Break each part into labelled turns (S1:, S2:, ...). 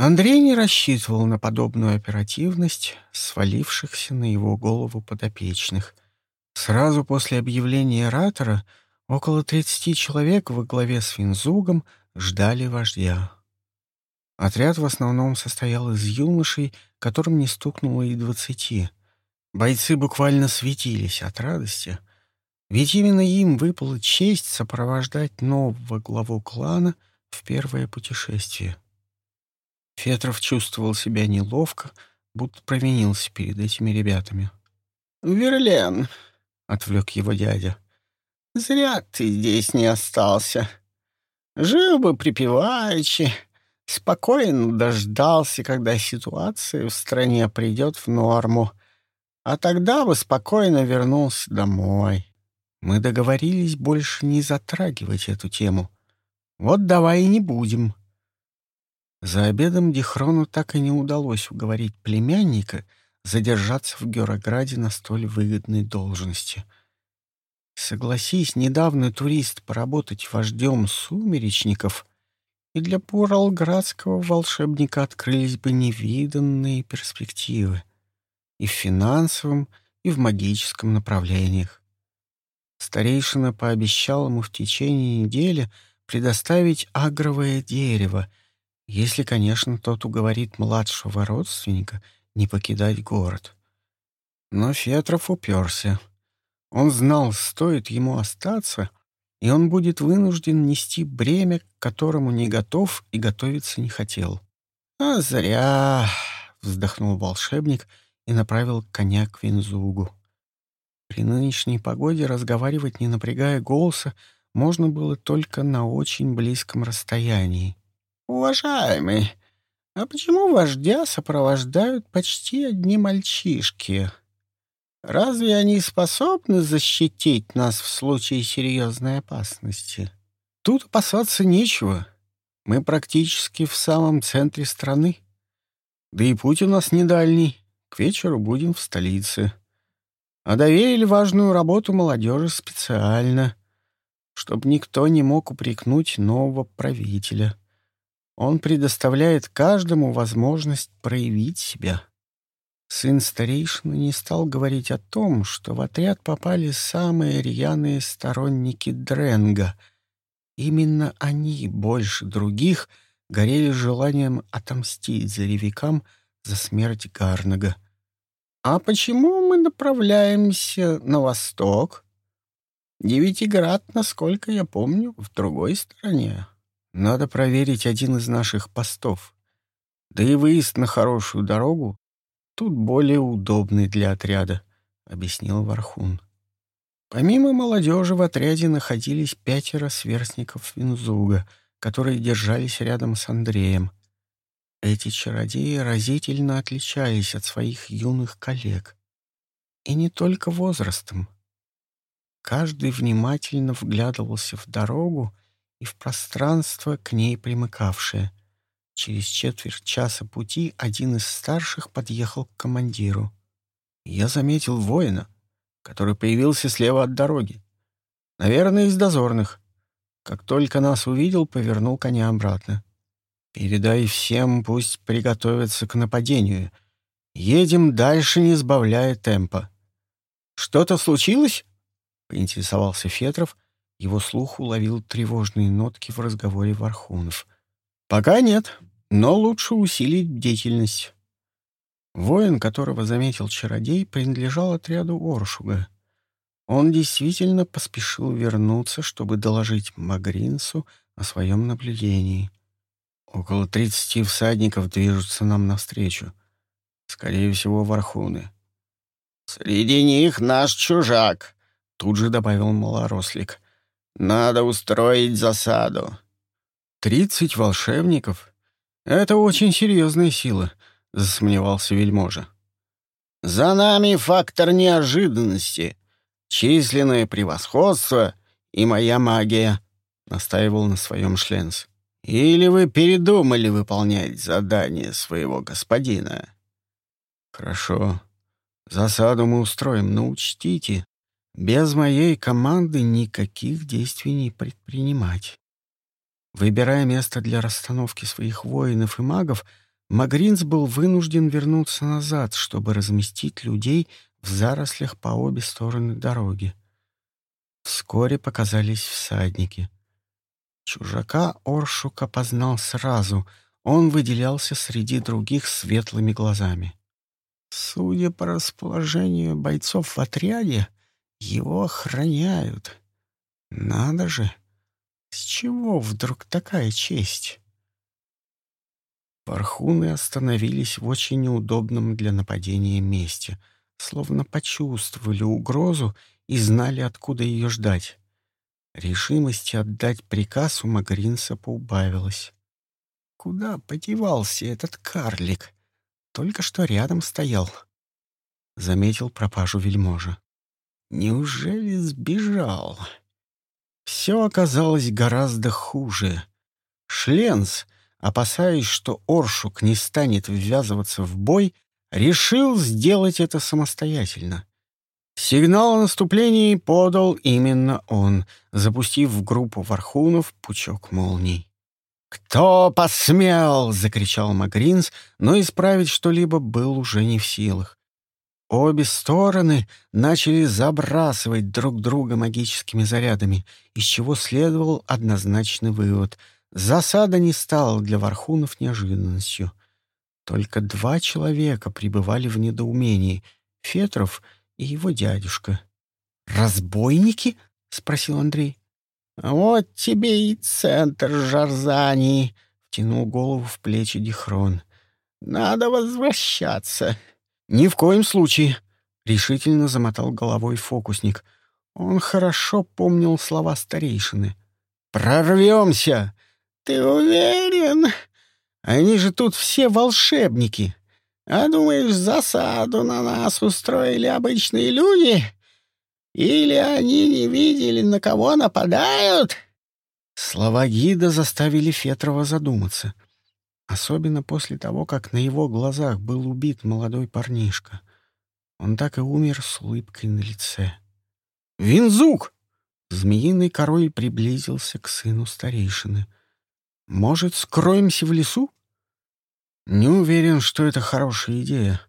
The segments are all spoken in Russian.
S1: Андрей не рассчитывал на подобную оперативность свалившихся на его голову подопечных. Сразу после объявления ратора около 30 человек во главе с Финзугом ждали вождя. Отряд в основном состоял из юношей, которым не стукнуло и двадцати. Бойцы буквально светились от радости, ведь именно им выпала честь сопровождать нового главу клана в первое путешествие. Фетров чувствовал себя неловко, будто провинился перед этими ребятами.
S2: «Верлен», — отвлек его дядя, — «зря ты здесь не остался. Жил бы припеваючи, спокойно дождался, когда ситуация в стране придет в норму, а тогда бы спокойно вернулся домой.
S1: Мы договорились больше не затрагивать эту тему. Вот давай и не будем». За обедом Дихрону так и не удалось уговорить племянника задержаться в Герограде на столь выгодной должности. Согласись, недавно турист поработать вождем сумеречников, и для Пуралградского волшебника открылись бы невиданные перспективы и в финансовом, и в магическом направлениях. Старейшина пообещал ему в течение недели предоставить агровое дерево, если, конечно, тот уговорит младшего родственника не покидать город. Но Фетров уперся. Он знал, стоит ему остаться, и он будет вынужден нести бремя, к которому не готов и готовиться не хотел.
S2: «А зря!»
S1: — вздохнул волшебник и направил коня к Винзугу. При нынешней погоде разговаривать, не напрягая голоса, можно было только на очень близком расстоянии.
S2: «Уважаемый, а почему вождя сопровождают почти одни мальчишки? Разве они способны защитить нас в случае серьезной опасности?»
S1: «Тут опасаться нечего. Мы практически в самом центре страны. Да и путь у нас не дальний. К вечеру будем в столице. А доверили важную работу молодежи специально, чтобы никто не мог упрекнуть нового правителя». Он предоставляет каждому возможность проявить себя. Сын старейшины не стал говорить о том, что в отряд попали самые рьяные сторонники Дренга. Именно они больше других горели желанием отомстить заревикам за смерть Гарнага.
S2: «А почему мы направляемся на восток? Девятиград, насколько я помню, в другой стороне».
S1: Надо проверить один из наших постов. Да и выезд на хорошую дорогу тут более удобный для отряда, — объяснил Вархун. Помимо молодежи в отряде находились пятеро сверстников Винзуга, которые держались рядом с Андреем. Эти чародеи разительно отличались от своих юных коллег. И не только возрастом. Каждый внимательно вглядывался в дорогу и в пространство, к ней примыкавшее. Через четверть часа пути один из старших подъехал к командиру. Я заметил воина, который появился слева от дороги. Наверное, из дозорных. Как только нас увидел, повернул коня обратно. «Передай всем, пусть приготовятся к нападению. Едем дальше, не сбавляя темпа». «Что-то случилось?» — поинтересовался Фетров — его слух уловил тревожные нотки в разговоре Вархунов. «Пока нет, но лучше усилить бдительность». Воин, которого заметил чародей, принадлежал отряду Оршуга. Он действительно поспешил вернуться, чтобы доложить Магринсу о своем наблюдении. Около тридцати всадников движутся нам навстречу. Скорее всего, Вархуны.
S2: «Среди них наш чужак», — тут же добавил малорослик. Надо устроить засаду.
S1: Тридцать волшебников? Это очень серьезная сила, засомневался вельможа.
S2: За нами фактор неожиданности, численное превосходство и моя магия, настаивал на своем Шленс. Или вы передумали выполнять задание своего господина?
S1: Хорошо. Засаду мы устроим, но учтите, без моей команды никаких действий не предпринимать. Выбирая место для расстановки своих воинов и магов, Магринс был вынужден вернуться назад, чтобы разместить людей в зарослях по обе стороны дороги. Вскоре показались всадники. Чужака Оршук опознал сразу. Он выделялся среди других светлыми глазами. Судя по расположению бойцов в отряде, его охраняют. Надо же! С чего вдруг такая честь? Пархуны остановились в очень неудобном для нападения месте, словно почувствовали угрозу и знали, откуда ее ждать. Решимости отдать приказ у Магринса поубавилось. Куда подевался этот карлик? Только что рядом стоял. Заметил пропажу вельможа. Неужели сбежал? Все оказалось гораздо хуже. Шленс, опасаясь, что Оршук не станет ввязываться в бой, решил сделать это самостоятельно. Сигнал о наступлении подал именно он, запустив в группу вархунов пучок молний. «Кто посмел?» — закричал Магринс, но исправить что-либо был уже не в силах. Обе стороны начали забрасывать друг друга магическими зарядами, из чего следовал однозначный вывод. Засада не стала для вархунов неожиданностью. Только два человека пребывали в недоумении — Фетров и его дядюшка. «Разбойники?» — спросил Андрей. «Вот тебе и центр Жарзании», — втянул голову в плечи Дихрон. «Надо возвращаться». «Ни в коем случае», — решительно замотал головой фокусник. Он хорошо помнил слова старейшины. «Прорвемся!» «Ты уверен? Они же тут все волшебники. А думаешь, засаду на нас устроили обычные люди?» Или они не видели, на кого нападают?» Слова гида заставили Фетрова задуматься. Особенно после того, как на его глазах был убит молодой парнишка. Он так и умер с улыбкой на лице. «Винзук!» Змеиный король приблизился к сыну старейшины. «Может, скроемся в лесу?» «Не уверен, что это хорошая идея.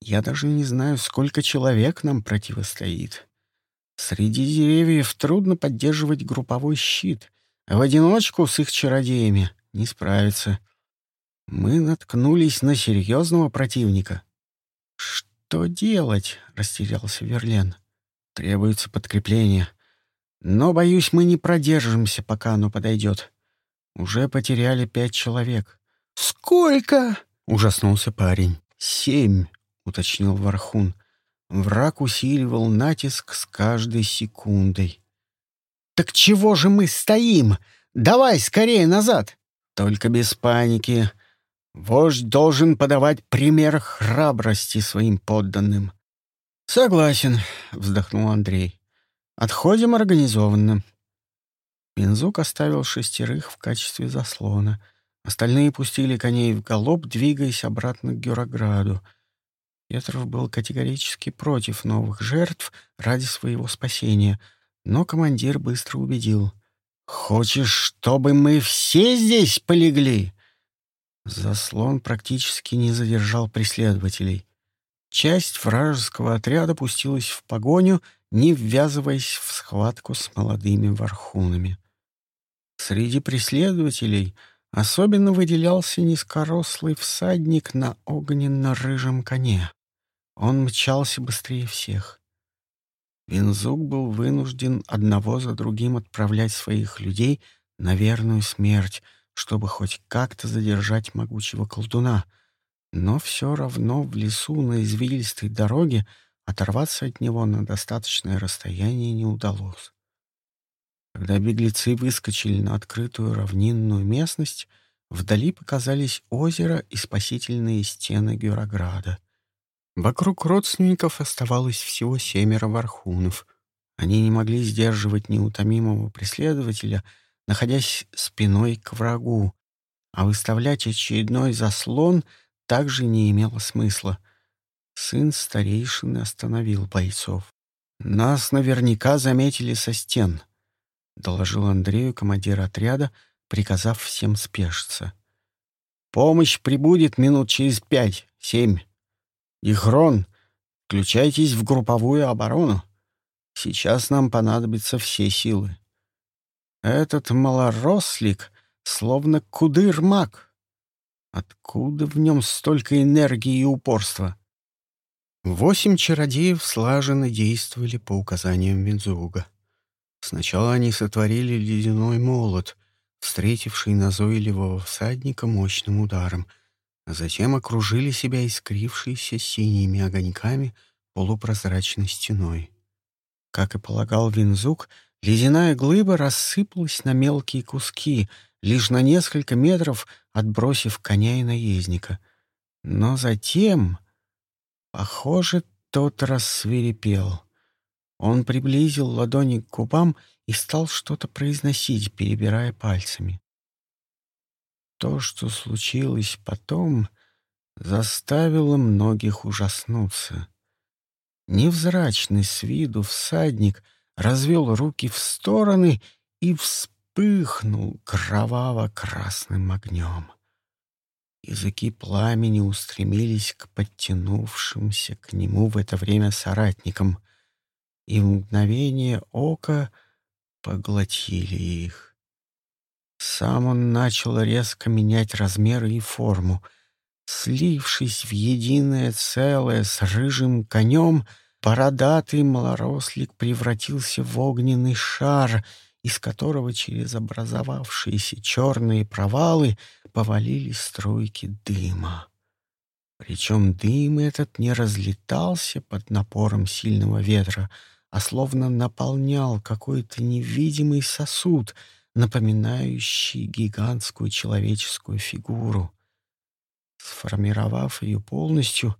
S1: Я даже не знаю, сколько человек нам противостоит. Среди деревьев трудно поддерживать групповой щит, а в одиночку с их чародеями не справиться. Мы наткнулись на серьезного противника. «Что делать?» — растерялся Верлен. «Требуется подкрепление. Но, боюсь, мы не продержимся, пока оно подойдет. Уже потеряли пять человек». «Сколько?» — ужаснулся парень. «Семь», — уточнил Вархун. Враг усиливал натиск с каждой секундой. «Так чего же мы стоим? Давай скорее назад!» «Только без паники. Вождь должен подавать пример храбрости своим подданным». «Согласен», — вздохнул Андрей. «Отходим организованно». Пинзук оставил шестерых в качестве заслона. Остальные пустили коней в галоп, двигаясь обратно к Гюрограду — Петров был категорически против новых жертв ради своего спасения, но командир быстро убедил. «Хочешь, чтобы мы все здесь полегли?» Заслон практически не задержал преследователей. Часть вражеского отряда пустилась в погоню, не ввязываясь в схватку с молодыми вархунами. Среди преследователей особенно выделялся низкорослый всадник на огненно-рыжем коне. Он мчался быстрее всех. Винзук был вынужден одного за другим отправлять своих людей на верную смерть, чтобы хоть как-то задержать могучего колдуна. Но все равно в лесу на извилистой дороге оторваться от него на достаточное расстояние не удалось. Когда беглецы выскочили на открытую равнинную местность, вдали показались озеро и спасительные стены Гюрограда. Вокруг родственников оставалось всего семеро вархунов. Они не могли сдерживать неутомимого преследователя, находясь спиной к врагу, а выставлять очередной заслон также не имело смысла. Сын старейшины остановил бойцов. «Нас наверняка заметили со стен», — доложил Андрею командир отряда, приказав всем спешиться. Помощь прибудет минут через пять-семь. Ихрон, включайтесь в групповую оборону. Сейчас нам понадобятся все силы. Этот малорослик словно кудыр-маг. Откуда в нем столько энергии и упорства? Восемь чародеев слаженно действовали по указаниям Винзуга. Сначала они сотворили ледяной молот, встретивший назойливого всадника мощным ударом, а затем окружили себя искрившейся синими огоньками полупрозрачной стеной. Как и полагал Винзук, ледяная глыба рассыпалась на мелкие куски, лишь на несколько метров отбросив коня и наездника. Но затем Похоже, тот рассверепел. Он приблизил ладони к губам и стал что-то произносить, перебирая пальцами. То, что случилось потом, заставило многих ужаснуться. Невзрачный с виду всадник развел руки в стороны и вспыхнул кроваво-красным огнем. Языки пламени устремились к подтянувшимся к нему в это время соратникам, и в мгновение ока поглотили их. Сам он начал резко менять размеры и форму. Слившись в единое целое с рыжим конем, бородатый малорослик превратился в огненный шар — из которого через образовавшиеся черные провалы повалились струйки дыма. Причем дым этот не разлетался под напором сильного ветра, а словно наполнял какой-то невидимый сосуд, напоминающий гигантскую человеческую фигуру. Сформировав ее полностью,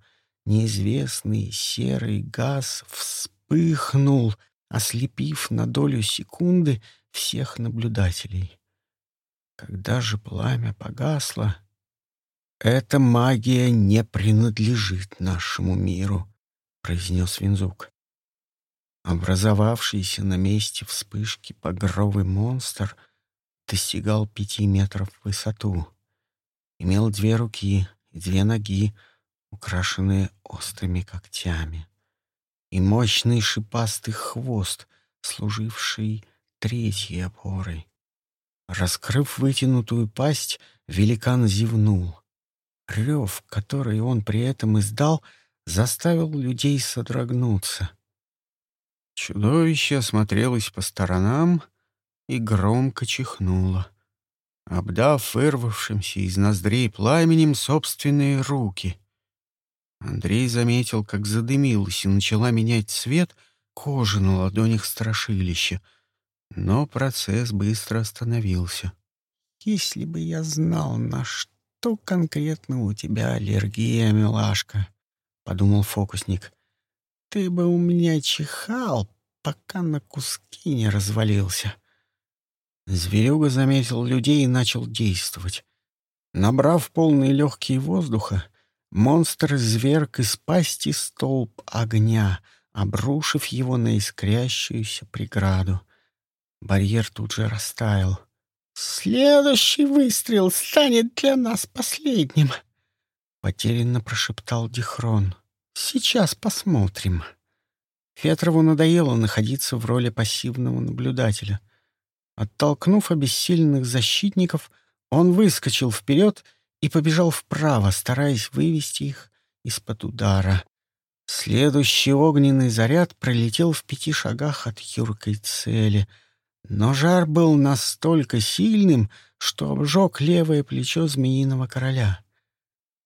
S1: неизвестный серый газ вспыхнул, ослепив на долю секунды всех наблюдателей. Когда же пламя погасло, «Эта магия не принадлежит нашему миру», — произнес Винзук. Образовавшийся на месте вспышки багровый монстр достигал пяти метров в высоту. Имел две руки и две ноги, украшенные острыми когтями и мощный шипастый хвост, служивший третьей опорой. Раскрыв вытянутую пасть, великан зевнул. Рев, который он при этом издал, заставил людей содрогнуться. Чудовище осмотрелось по сторонам и громко чихнуло, обдав вырвавшимся из ноздрей пламенем собственные руки — Андрей заметил, как задымилась и начала менять цвет кожа на ладонях страшилища, но процесс быстро остановился. «Если бы я знал, на что конкретно у тебя аллергия, милашка», — подумал фокусник, — «ты бы у меня чихал, пока на куски не развалился». Зверюга заметил людей и начал действовать. Набрав полные легкие воздуха, Монстр зверг из пасти столб огня, обрушив его на искрящуюся преграду. Барьер тут же растаял. «Следующий выстрел станет для нас последним», — потерянно прошептал Дихрон. «Сейчас посмотрим». Фетрову надоело находиться в роли пассивного наблюдателя. Оттолкнув обессиленных защитников, он выскочил вперед и побежал вправо, стараясь вывести их из-под удара. Следующий огненный заряд пролетел в пяти шагах от юркой цели, но жар был настолько сильным, что обжег левое плечо змеиного короля.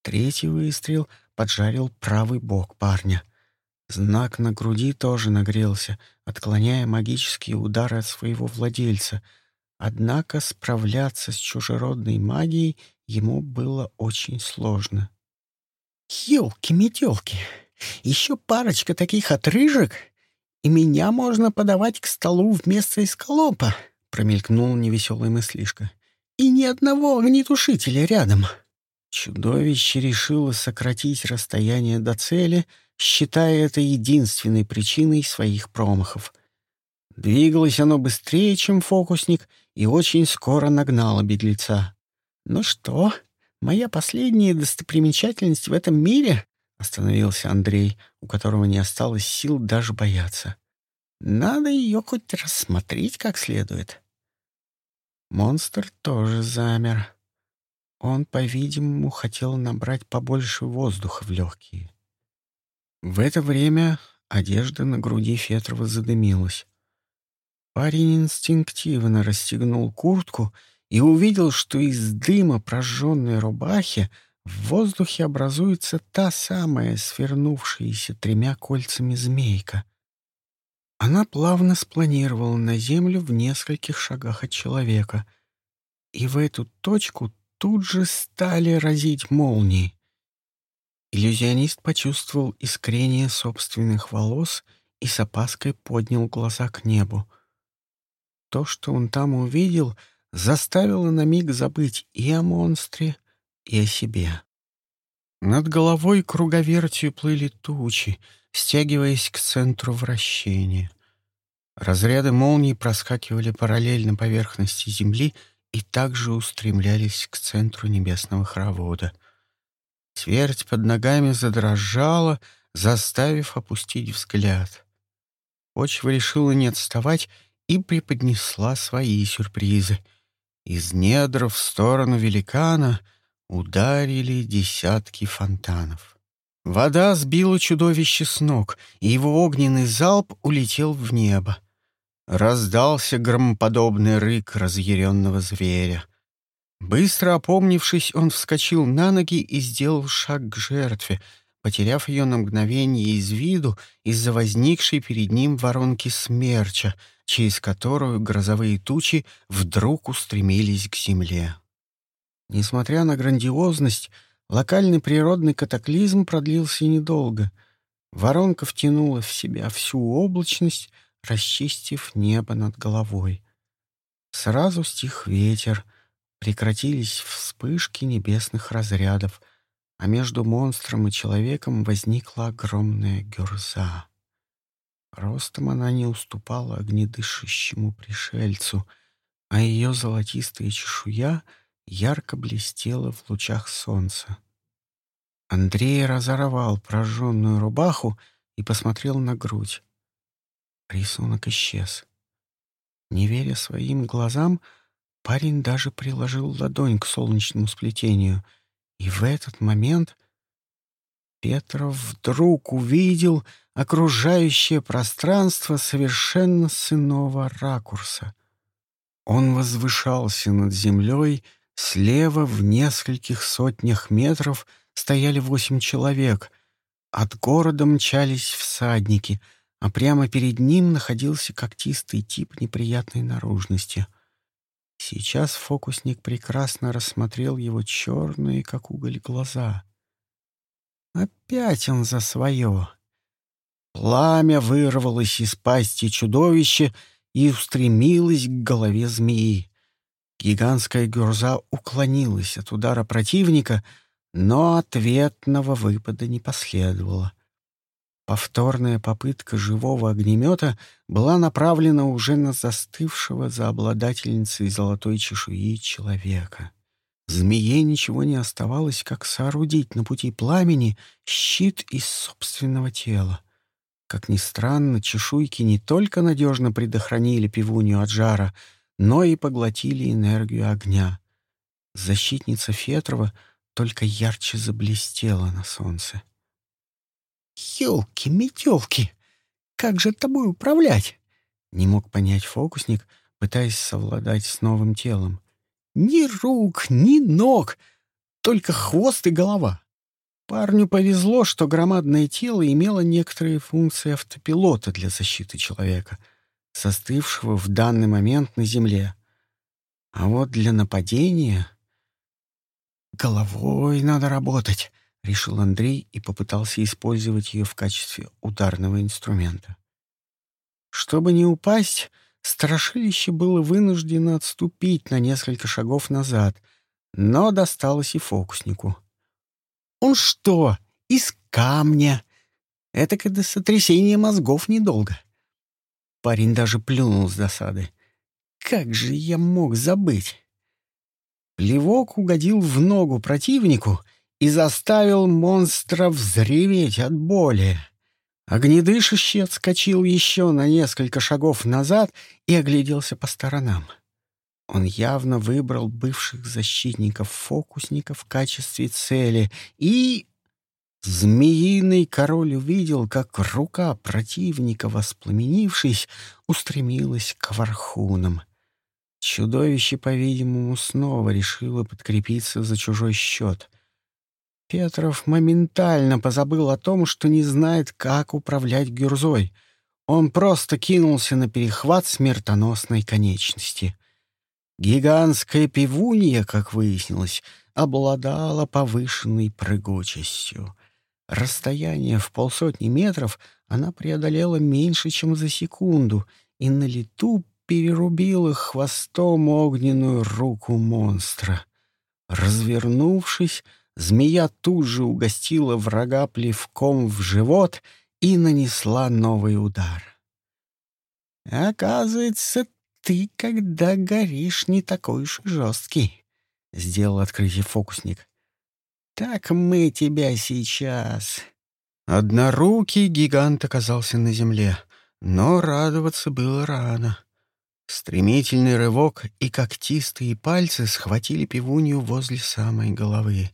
S1: Третий выстрел поджарил правый бок парня. Знак на груди тоже нагрелся, отклоняя магические удары от своего владельца. Однако справляться с чужеродной магией ему было очень сложно. «Елки-метелки! Еще парочка таких отрыжек, и меня можно подавать к столу вместо эскалопа!» — промелькнул невеселый мыслишка. «И ни одного огнетушителя рядом!» Чудовище решило сократить расстояние до цели, считая это единственной причиной своих промахов. Двигалось оно быстрее, чем фокусник, и очень скоро нагнало беглеца. «Ну что,
S2: Моя последняя достопримечательность в этом мире — остановился Андрей, у которого не осталось сил даже бояться. Надо ее хоть рассмотреть как следует. Монстр тоже замер. Он, по-видимому, хотел набрать побольше воздуха в легкие. В это время одежда на груди Фетрова задымилась. Парень инстинктивно расстегнул куртку и увидел, что из дыма прожженной рубахи в воздухе образуется та самая свернувшаяся тремя кольцами змейка. Она плавно спланировала на землю в нескольких шагах от человека, и в эту точку тут же стали разить молнии. Иллюзионист почувствовал искрение собственных волос и с опаской поднял глаза к небу. То, что он там увидел, заставило на миг забыть и о монстре, и о себе. Над головой круговертью плыли тучи, стягиваясь к центру вращения. Разряды молний проскакивали параллельно поверхности Земли и также устремлялись к центру небесного хоровода. Твердь под ногами задрожала, заставив опустить взгляд. Почва решила не отставать и преподнесла свои сюрпризы. Из недр в сторону великана ударили десятки фонтанов. Вода сбила чудовище с ног, и его огненный залп улетел в небо. Раздался громоподобный рык разъяренного зверя. Быстро опомнившись, он вскочил на ноги и сделал шаг к жертве, потеряв ее на мгновение из виду из-за возникшей перед ним воронки смерча, через которую грозовые тучи вдруг устремились к земле. Несмотря на грандиозность, локальный природный катаклизм продлился недолго. Воронка втянула в себя всю облачность, расчистив небо над головой. Сразу стих ветер — Прекратились вспышки небесных разрядов, а между монстром и человеком возникла огромная гюрза. Ростом она не уступала огнедышащему пришельцу, а ее золотистая чешуя ярко блестела в лучах солнца. Андрей разорвал прожженную рубаху и посмотрел на грудь. Рисунок исчез. Не веря своим глазам, Парень даже приложил ладонь к солнечному сплетению, и в этот момент Петров вдруг увидел окружающее пространство совершенно с иного ракурса. Он возвышался над землей, слева в нескольких сотнях метров стояли восемь человек, от города мчались всадники, а прямо перед ним находился когтистый тип неприятной наружности — Сейчас фокусник прекрасно рассмотрел его черные, как уголь, глаза. Опять он за свое. Пламя вырвалось из пасти чудовища и устремилось к голове змеи. Гигантская гюрза уклонилась от удара противника, но ответного выпада не последовало. Повторная попытка живого огнемета была направлена уже на застывшего за обладательницей золотой чешуи человека. Змее ничего не оставалось, как соорудить на пути пламени щит из собственного тела. Как ни странно, чешуйки не только надежно предохранили пивунью от жара, но и поглотили энергию огня. Защитница Фетрова только ярче заблестела на солнце. «Елки-метелки! Как же тобой управлять?» Не мог понять фокусник, пытаясь совладать с новым телом. «Ни рук, ни ног, только хвост и голова». Парню повезло, что громадное тело имело некоторые функции автопилота для защиты человека, застывшего в данный момент на земле. А вот для нападения... Головой надо работать. — решил Андрей и попытался использовать ее в качестве ударного инструмента. Чтобы не упасть, страшилище было вынуждено отступить на несколько шагов назад, но досталось и фокуснику. «Он что, из камня?» Это когда сотрясение мозгов недолго. Парень даже плюнул с досады. «Как же я мог забыть?»
S1: Плевок угодил в ногу противнику и заставил монстра взреветь от боли. Огнедышащий отскочил еще на несколько шагов назад и огляделся по сторонам. Он явно выбрал бывших защитников-фокусников в качестве цели и... Змеиный король увидел, как рука противника, воспламенившись, устремилась к вархунам. Чудовище, по-видимому, снова решило подкрепиться за чужой счет. Петров моментально позабыл о том, что не знает, как управлять гюрзой. Он просто кинулся на перехват смертоносной конечности. Гигантская пивунья, как выяснилось, обладала повышенной прыгучестью. Расстояние в полсотни метров она преодолела меньше, чем за секунду, и на лету перерубила хвостом огненную руку монстра. Развернувшись, Змея тут же угостила врага плевком в живот и нанесла новый удар. «Оказывается, ты, когда горишь, не такой уж жесткий», — сделал открытие фокусник. «Так мы тебя сейчас...» Однорукий гигант оказался на земле, но радоваться было рано. Стремительный рывок и когтистые пальцы схватили пивунью возле самой головы.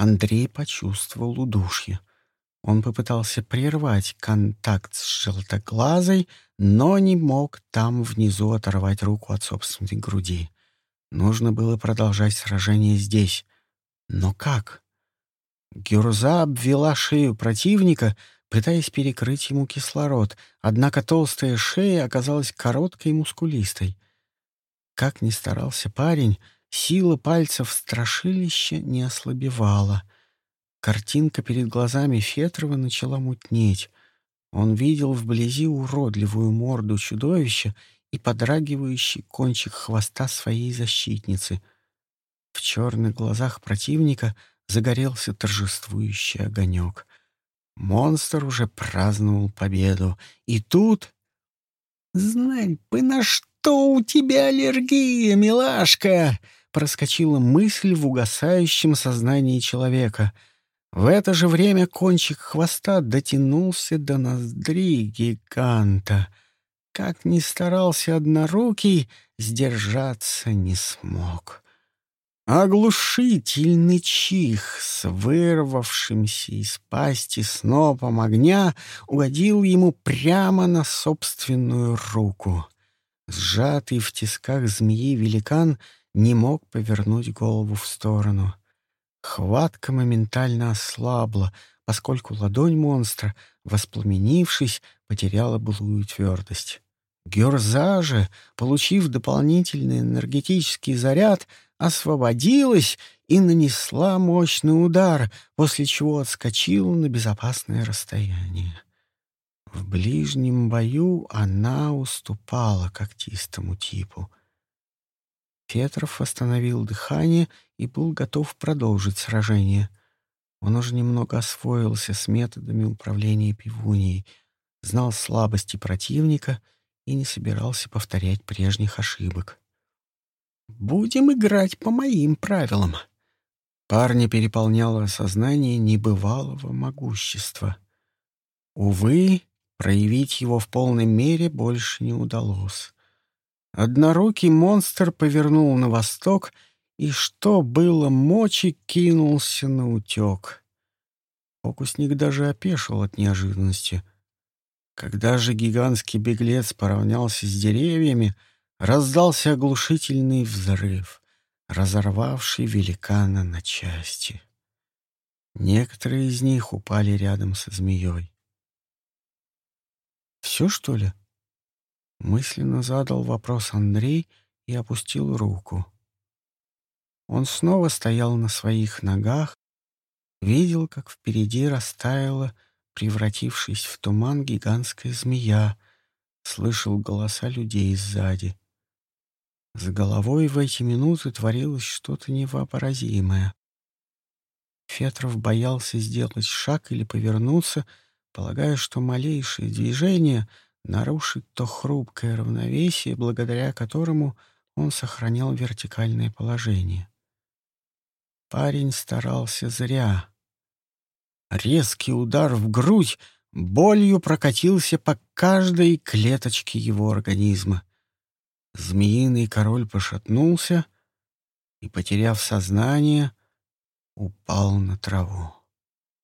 S1: Андрей почувствовал удушье. Он попытался прервать контакт с желтоглазой, но не мог там внизу оторвать руку от собственной груди. Нужно было продолжать сражение здесь. Но как? Гюрза обвела шею противника, пытаясь перекрыть ему кислород, однако толстая шея оказалась короткой и мускулистой. Как ни старался парень, Сила пальцев страшилища не ослабевала. Картинка перед глазами Фетрова начала мутнеть. Он видел вблизи уродливую морду чудовища и подрагивающий кончик хвоста своей защитницы. В черных глазах противника загорелся торжествующий огонек. Монстр уже праздновал победу. И тут... «Знай бы, на что у тебя аллергия, милашка!» Проскочила мысль в угасающем сознании человека. В это же время кончик хвоста дотянулся до ноздри гиганта. Как ни старался однорукий, сдержаться не смог. Оглушительный чих с вырвавшимся из пасти снопом огня угодил ему прямо на собственную руку. Сжатый в тисках змеи великан — не мог повернуть голову в сторону. Хватка моментально ослабла, поскольку ладонь монстра, воспламенившись, потеряла былую твердость. Герза же, получив дополнительный энергетический заряд, освободилась и нанесла мощный удар, после чего отскочила на безопасное расстояние. В ближнем бою она уступала когтистому типу — Петров остановил дыхание и был готов продолжить сражение. Он уже немного освоился с методами управления пивуней, знал слабости противника и не собирался повторять прежних ошибок. «Будем играть по моим правилам». Парня переполняло сознание небывалого могущества. Увы, проявить его в полной мере больше не удалось. Однорукий монстр повернул на восток и, что было мочи, кинулся на утек. Фокусник даже опешил от неожиданности. Когда же гигантский беглец поравнялся с деревьями, раздался оглушительный взрыв, разорвавший великана на части. Некоторые из них упали рядом со змеей. «Все, что ли?» Мысленно задал вопрос Андрей и опустил руку. Он снова стоял на своих ногах, видел, как впереди растаяла, превратившись в туман, гигантская змея, слышал голоса людей сзади. С головой в эти минуты творилось что-то невообразимое. Фетров боялся сделать шаг или повернуться, полагая, что малейшее движение — нарушить то хрупкое равновесие, благодаря которому он сохранял вертикальное положение. Парень старался зря. Резкий удар в грудь болью прокатился по каждой клеточке его организма. Змеиный король пошатнулся и, потеряв сознание, упал на траву.